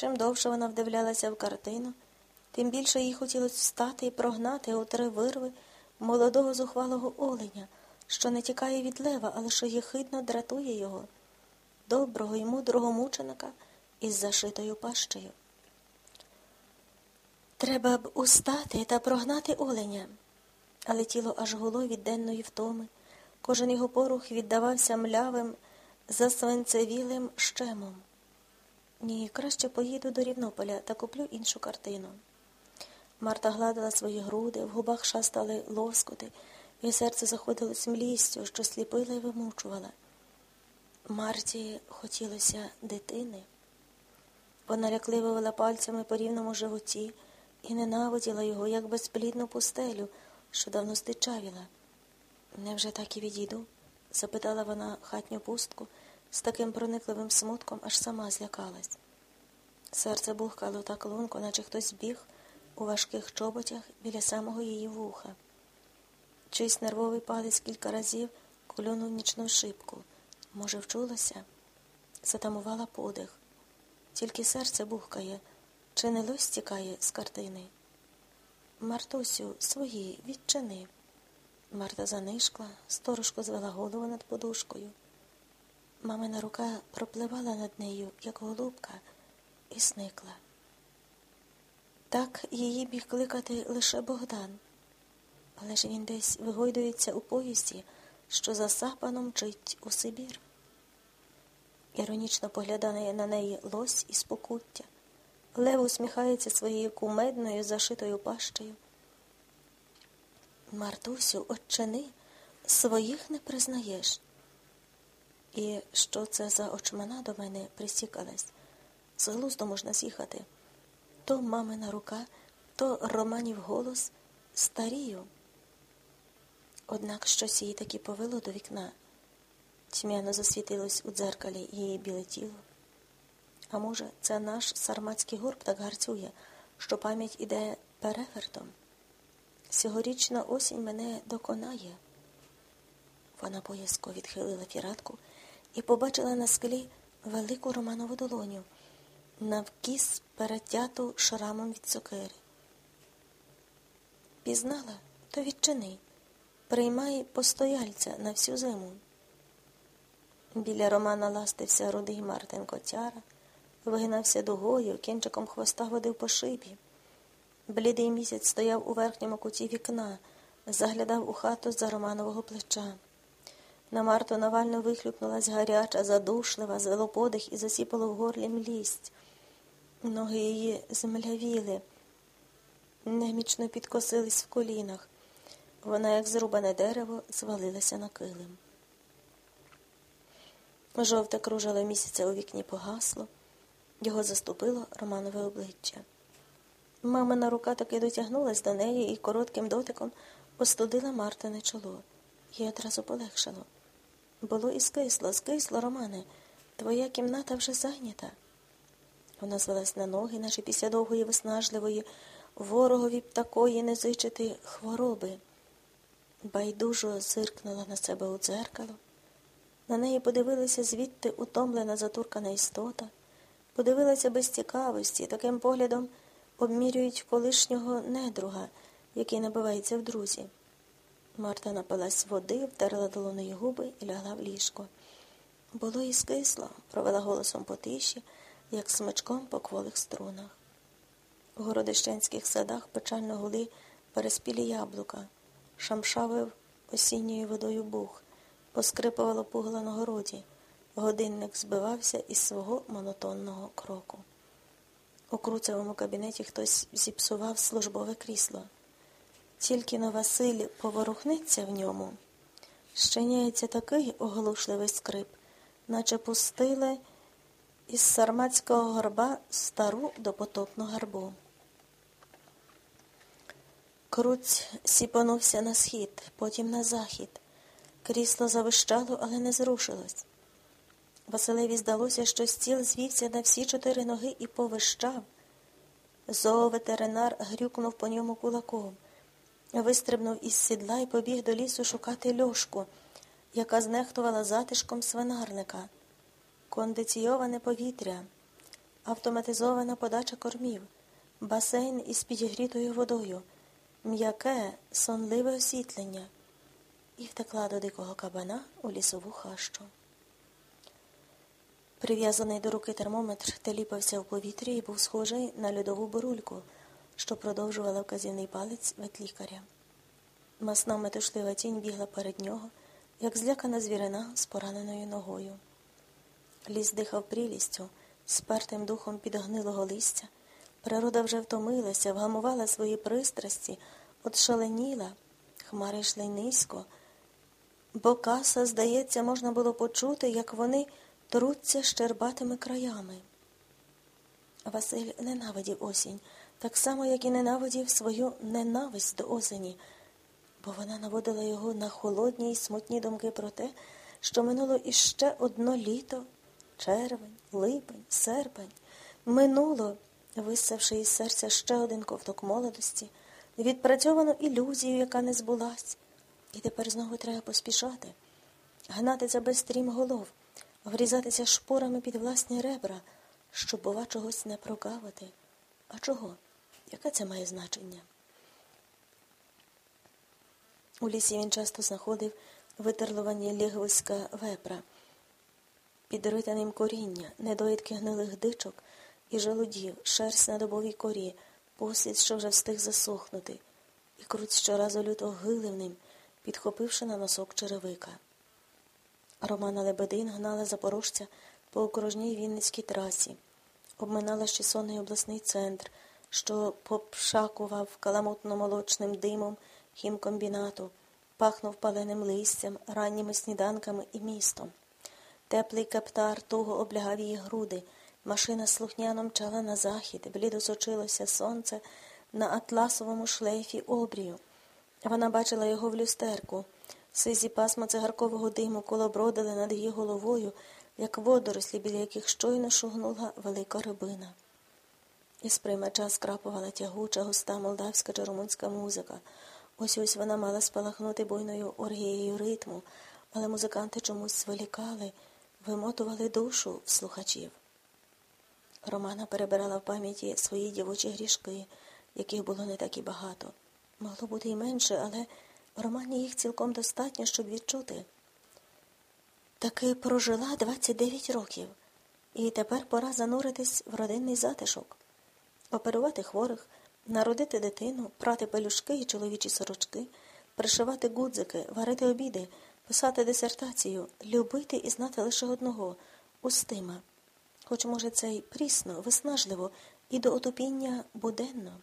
Чим довше вона вдивлялася в картину, тим більше їй хотілося встати і прогнати у три вирви молодого зухвалого оленя, що не тікає від лева, але що єхидно дратує його, доброго і мудрого мученика із зашитою пащею. Треба б устати та прогнати оленя, але тіло аж гуло від денної втоми. Кожен його порух віддавався млявим, засвинцевілим щемом. Ні, краще поїду до Рівнополя та куплю іншу картину. Марта гладила свої груди, в губах шастали лоскоти, і серце заходилось млістю, що сліпила і вимучувала. Марті хотілося дитини. Вона лякливо вела пальцями по рівному животі і ненавиділа його, як безплідну пустелю, що давно стичавіла. Невже так і відійду? запитала вона хатню пустку з таким проникливим смутком, аж сама злякалась. Серце бухкало так лунко, наче хтось біг у важких чоботях біля самого її вуха. Чийсь нервовий палець кілька разів клюнув нічну шибку. Може, вчулася? Затамувала подих. Тільки серце бухкає, чи не лось тікає з картини. Мартусю, свої, відчини. Марта занишкла, сторожко звела голову над подушкою. Мамина рука пропливала над нею, як голубка, і сникла. Так її біг кликати лише Богдан, але ж він десь вигойдується у поїзді, що засапано мчить у Сибір. Іронічно поглядає на неї лось із покуття. Лев усміхається своєю кумедною зашитою пащею. Мартусю, отчини, своїх не признаєш. І що це за очмана до мене присікалась? З глузду можна з'їхати. То мамина рука, то романів голос старію. Однак щось її таки повело до вікна. Тьмяно засвітилось у дзеркалі її біле тіло. А може, це наш сарматський горб так гарцює, що пам'ять іде перевертом? Сьогорічна осінь мене доконає. Вона боязко відхилила фіратку і побачила на склі велику романову долоню, навкіс перетяту шрамом від цукери. Пізнала, то відчини, приймай постояльця на всю зиму. Біля Романа ластився рудий Мартин Котяра, вигинався дугою, кінчиком хвоста водив по шибі. Блідий місяць стояв у верхньому куті вікна, заглядав у хату з-за Романового плеча. На Марту Навально вихлюпнулась гаряча, задушлива, звело подих і засіпало в горлі млість. Ноги її змлявіли, немічно підкосились в колінах. Вона, як зрубане дерево, звалилася на килим. Жовте кружало місяця у вікні погасло, його заступило Романове обличчя. Мамина рука таки дотягнулась до неї і коротким дотиком остудила Мартине чоло. Їй одразу полегшало. Було і скисло, скисло, Романе, твоя кімната вже зайнята. Вона звелась на ноги, наче після довгої виснажливої, ворогові б такої не зичити хвороби. Байдужо зиркнула на себе у дзеркало. На неї подивилася звідти утомлена затуркана істота, подивилася без цікавості, таким поглядом обмірюють колишнього недруга, який набивається в друзі. Марта напилась води, втерла долоною губи і лягла в ліжко. Було і скисло, провела голосом по тиші, як смичком по кволих струнах. У городищенських садах печально гули переспілі яблука, шамшавив осінньою водою бух, поскрипувало пугла на городі. Годинник збивався із свого монотонного кроку. У круцевому кабінеті хтось зіпсував службове крісло. Тільки но Василь поворухнеться в ньому, щиняється такий оглушливий скрип, наче пустили із сарматського горба стару допотопну гарбу. Круць сіпонувся на схід, потім на захід. Крісло завищало, але не зрушилось. Василеві здалося, що стіл звівся на всі чотири ноги і повищав. Зооветеринар грюкнув по ньому кулаком, вистрибнув із сідла і побіг до лісу шукати льошку, яка знехтувала затишком свинарника. Кондиційоване повітря, автоматизована подача кормів, басейн із підігрітою водою, м'яке, сонливе освітлення і втекла до дикого кабана у лісову хащу. Прив'язаний до руки термометр теліпався в повітрі і був схожий на льодову бурульку, що продовжувала вказівний палець ветлікаря. Масна метушлива тінь бігла перед нього, як злякана звірина з пораненою ногою. Ліс дихав прілістю, спертим духом підгнилого листя. Природа вже втомилася, вгамувала свої пристрасті, от шаленіла, хмари йшли низько, бо каса, здається, можна було почути, як вони труться щербатими краями. Василь ненавидів осінь, так само, як і ненавидів свою ненависть до осені, бо вона наводила його на холодні й смутні думки про те, що минуло іще одно літо, червень, липень, серпень, минуло, висавши із серця ще один ковток молодості, відпрацьовану ілюзію, яка не збулась, і тепер знову треба поспішати, гнатися без стрім голов врізатися шпорами під власні ребра, щоб, бува, чогось не прокавати. А чого? Яке це має значення? У лісі він часто знаходив витерловані лігвиська вепра, підрите ним коріння, недоїдки гнилих дичок і жалудів, шерсть на добовій корі, послід, що вже встиг засохнути, і круть щоразу люто гилив ним, підхопивши на носок черевика. Романа Лебедин гнала запорожця по окружній Вінницькій трасі, обминала ще сонний обласний центр, що попшакував каламутно-молочним димом хімкомбінату, пахнув паленим листям, ранніми сніданками і містом. Теплий каптар туго облягав її груди, машина слухняно мчала на захід, блідо сочилося сонце на атласовому шлейфі обрію. Вона бачила його в люстерку. Сизі пасма цигаркового диму колобродили над її головою, як водорослі, біля яких щойно шугнула велика рибина. Із приймача скрапувала тягуча, густа молдавська чи румунська музика. Ось ось вона мала спалахнути буйною оргією ритму, але музиканти чомусь зволікали, вимотували душу в слухачів. Романа перебирала в пам'яті свої дівочі грішки, яких було не так і багато. Могло бути і менше, але. Романі їх цілком достатньо, щоб відчути. Таки прожила 29 років, і тепер пора зануритись в родинний затишок, оперувати хворих, народити дитину, прати пелюшки і чоловічі сорочки, пришивати гудзики, варити обіди, писати дисертацію, любити і знати лише одного устима. Хоч, може, це й прісно, виснажливо і до отопіння буденно.